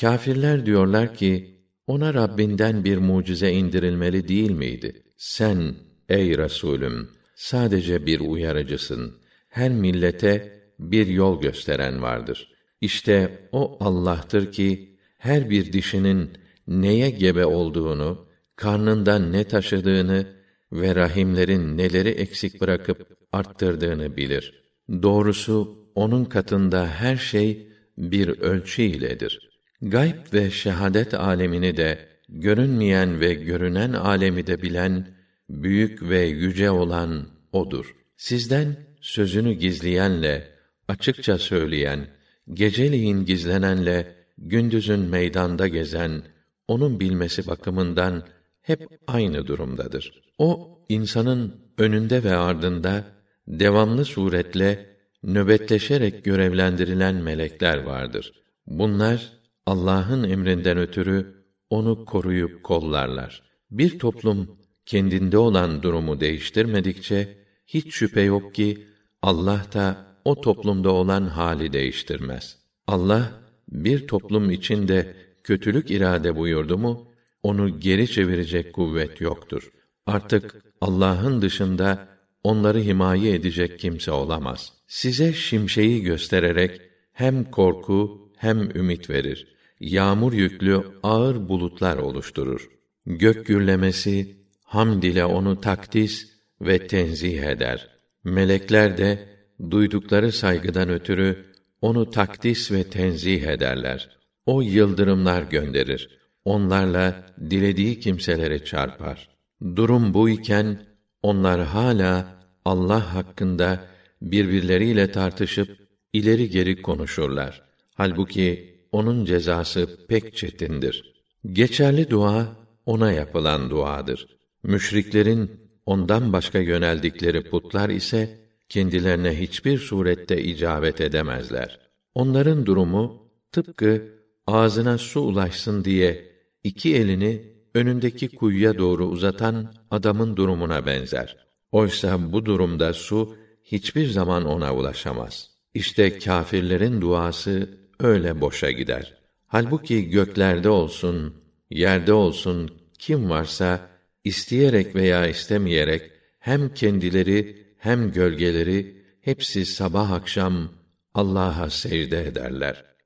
Kâfirler diyorlar ki, ona Rabbinden bir mucize indirilmeli değil miydi? Sen, ey Resulüm, sadece bir uyarıcısın. Her millete bir yol gösteren vardır. İşte o Allah'tır ki, her bir dişinin neye gebe olduğunu, karnından ne taşıdığını ve rahimlerin neleri eksik bırakıp arttırdığını bilir. Doğrusu onun katında her şey bir ölçü iledir. Gayb ve şehadet alemini de görünmeyen ve görünen alemi de bilen büyük ve yüce olan odur. Sizden sözünü gizleyenle açıkça söyleyen, geceliğin gizlenenle gündüzün meydanda gezen onun bilmesi bakımından hep aynı durumdadır. O insanın önünde ve ardında devamlı suretle nöbetleşerek görevlendirilen melekler vardır. Bunlar Allah'ın emrinden ötürü onu koruyup kollarlar. Bir toplum kendinde olan durumu değiştirmedikçe hiç şüphe yok ki Allah da o toplumda olan hali değiştirmez. Allah bir toplum içinde kötülük irade buyurdu mu onu geri çevirecek kuvvet yoktur. Artık Allah'ın dışında onları himaye edecek kimse olamaz. Size şimşeği göstererek hem korku hem ümit verir. Yağmur yüklü ağır bulutlar oluşturur. Gök gürlemesi hamd ile onu takdis ve tenzih eder. Melekler de duydukları saygıdan ötürü onu takdis ve tenzih ederler. O yıldırımlar gönderir. Onlarla dilediği kimselere çarpar. Durum bu iken onlar hala Allah hakkında birbirleriyle tartışıp ileri geri konuşurlar. Halbuki onun cezası pek çetindir. Geçerli dua ona yapılan duadır. Müşriklerin ondan başka yöneldikleri putlar ise kendilerine hiçbir surette icabet edemezler. Onların durumu tıpkı ağzına su ulaşsın diye iki elini önündeki kuyuya doğru uzatan adamın durumuna benzer. Oysa bu durumda su hiçbir zaman ona ulaşamaz. İşte kâfirlerin duası öyle boşa gider. Halbuki göklerde olsun, yerde olsun kim varsa isteyerek veya istemeyerek hem kendileri hem gölgeleri hepsi sabah akşam Allah'a secde ederler.